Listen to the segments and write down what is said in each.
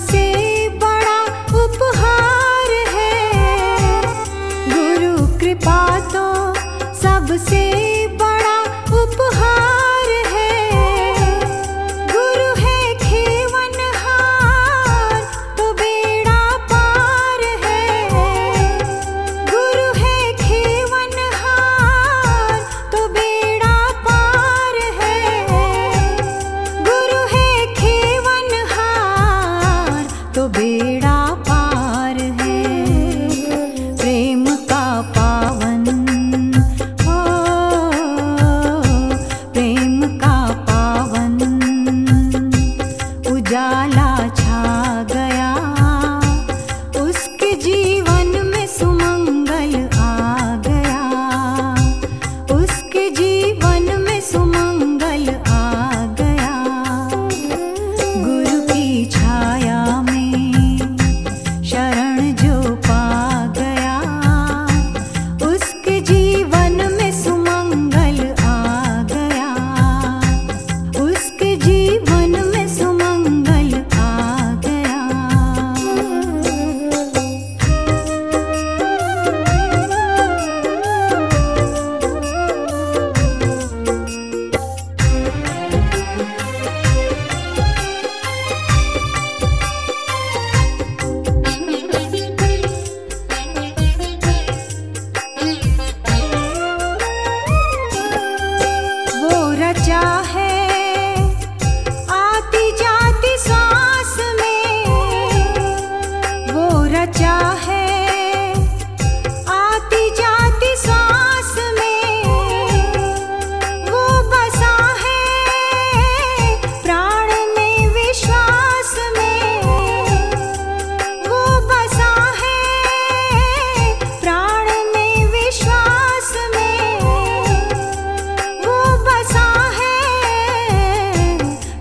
से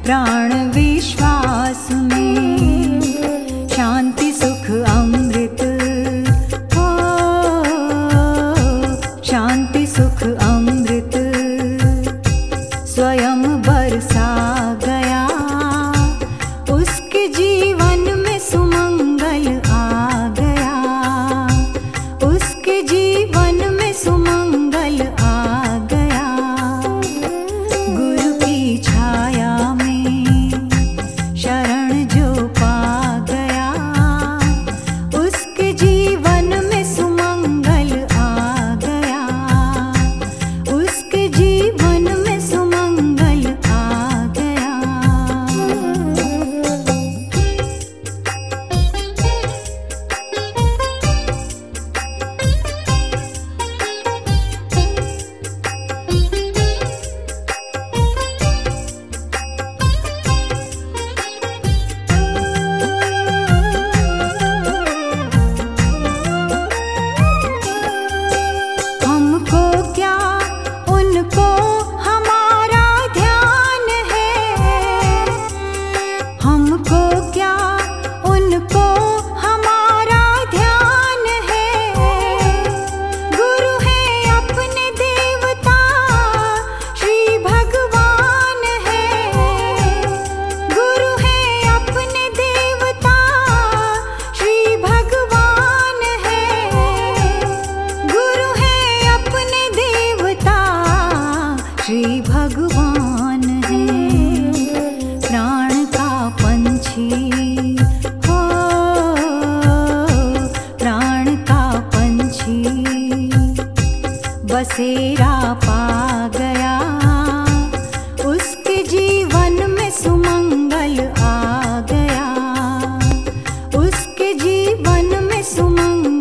प्राणविश्वासमि शान्ति अमृत। शान्तिसुख अमृत। स्वयं बर जीवन में सुमंग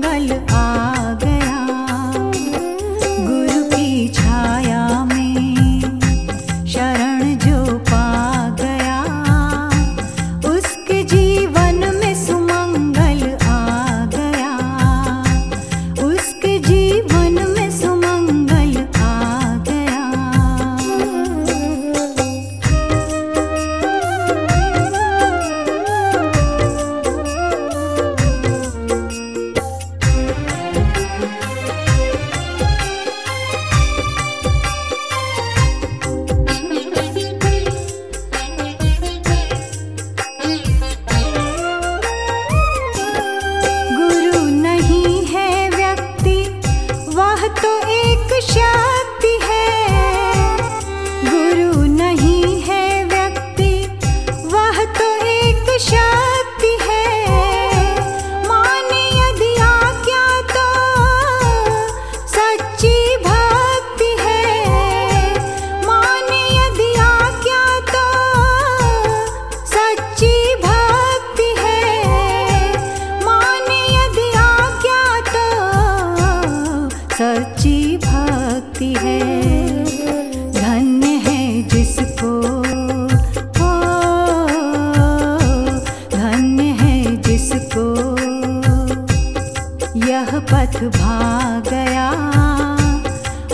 साथ भाग गया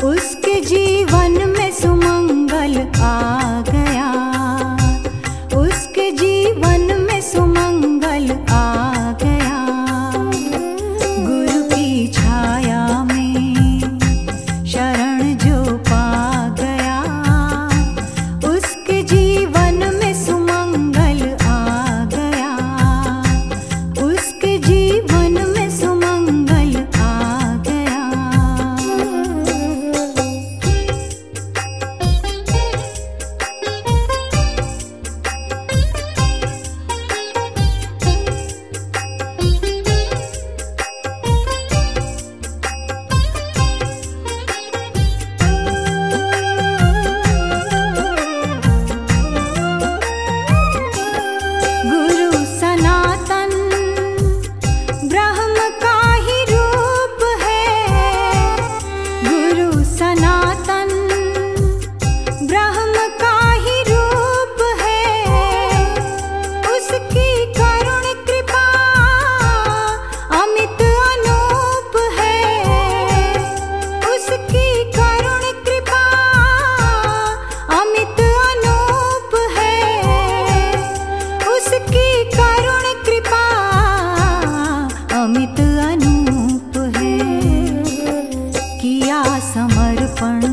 उसके जीवन में सुमंगल आ गया પણ